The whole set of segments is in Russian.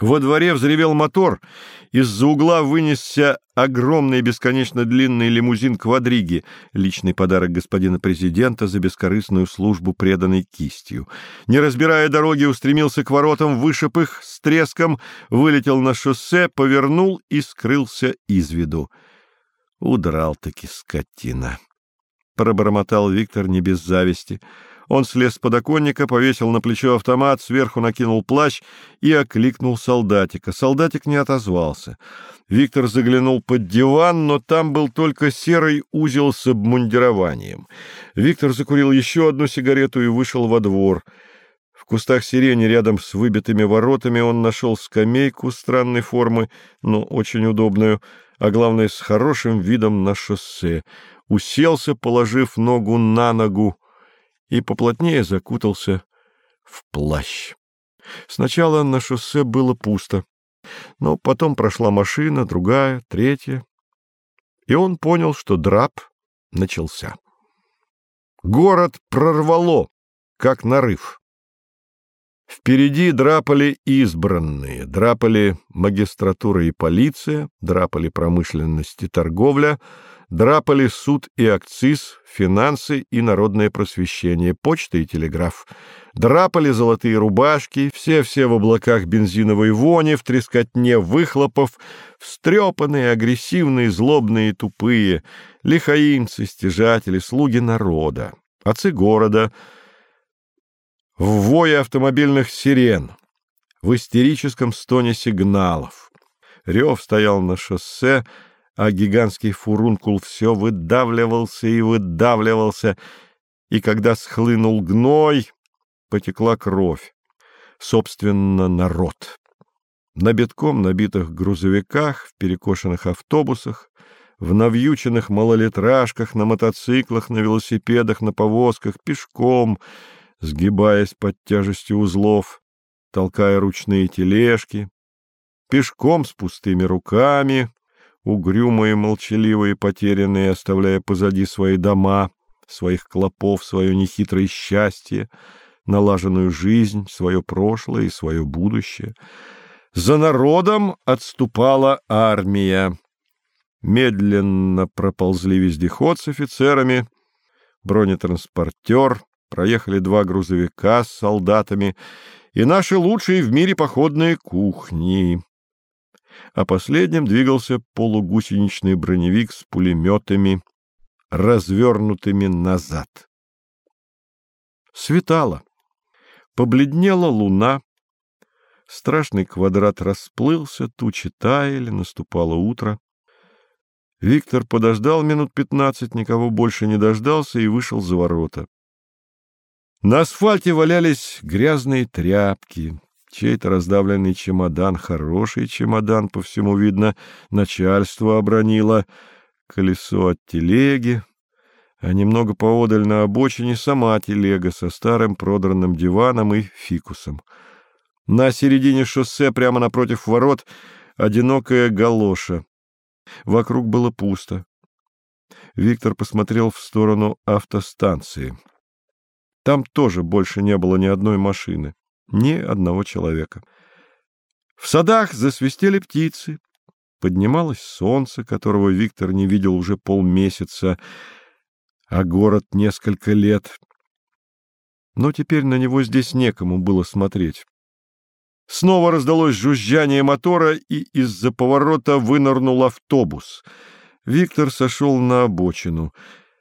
Во дворе взревел мотор, из-за угла вынесся огромный бесконечно длинный лимузин «Квадриги», личный подарок господина президента за бескорыстную службу, преданной кистью. Не разбирая дороги, устремился к воротам, вышиб их с треском, вылетел на шоссе, повернул и скрылся из виду. Удрал-таки скотина. Пробормотал Виктор не без зависти — он слез с подоконника, повесил на плечо автомат, сверху накинул плащ и окликнул солдатика. Солдатик не отозвался. Виктор заглянул под диван, но там был только серый узел с обмундированием. Виктор закурил еще одну сигарету и вышел во двор. В кустах сирени рядом с выбитыми воротами он нашел скамейку странной формы, но очень удобную, а главное, с хорошим видом на шоссе. Уселся, положив ногу на ногу, и поплотнее закутался в плащ. Сначала на шоссе было пусто, но потом прошла машина, другая, третья, и он понял, что драп начался. Город прорвало, как нарыв. Впереди драпали избранные, драпали магистратура и полиция, драпали промышленность и торговля, драпали суд и акциз, финансы и народное просвещение, почта и телеграф. Драпали золотые рубашки, все-все в облаках бензиновой вони, в трескотне выхлопов, встрепанные, агрессивные, злобные, тупые, лихаимцы, стяжатели, слуги народа, отцы города, вое автомобильных сирен, в истерическом стоне сигналов. Рев стоял на шоссе, а гигантский фурункул все выдавливался и выдавливался, и когда схлынул гной, потекла кровь. Собственно, народ. На битком набитых грузовиках, в перекошенных автобусах, в навьюченных малолитражках, на мотоциклах, на велосипедах, на повозках, пешком, сгибаясь под тяжестью узлов, толкая ручные тележки, пешком с пустыми руками, угрюмые, молчаливые, потерянные, оставляя позади свои дома, своих клопов, свое нехитрое счастье, налаженную жизнь, свое прошлое и свое будущее. За народом отступала армия. Медленно проползли вездеход с офицерами, бронетранспортер, проехали два грузовика с солдатами и наши лучшие в мире походные кухни а последним двигался полугусеничный броневик с пулеметами, развернутыми назад. Светало. Побледнела луна. Страшный квадрат расплылся, тучи таяли, наступало утро. Виктор подождал минут пятнадцать, никого больше не дождался и вышел за ворота. На асфальте валялись грязные тряпки, Чей-то раздавленный чемодан, хороший чемодан, по всему видно, начальство обронило, колесо от телеги, а немного поодаль на обочине сама телега со старым продранным диваном и фикусом. На середине шоссе, прямо напротив ворот, одинокая галоша. Вокруг было пусто. Виктор посмотрел в сторону автостанции. Там тоже больше не было ни одной машины ни одного человека. В садах засвистели птицы, поднималось солнце, которого Виктор не видел уже полмесяца, а город несколько лет. Но теперь на него здесь некому было смотреть. Снова раздалось жужжание мотора, и из-за поворота вынырнул автобус. Виктор сошел на обочину.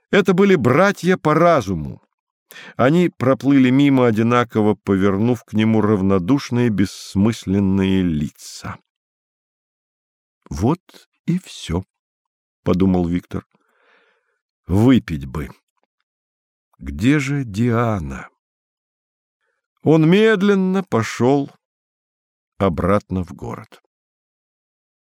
Это были братья по разуму. Они проплыли мимо, одинаково повернув к нему равнодушные, бессмысленные лица. «Вот и все», — подумал Виктор. «Выпить бы». «Где же Диана?» Он медленно пошел обратно в город.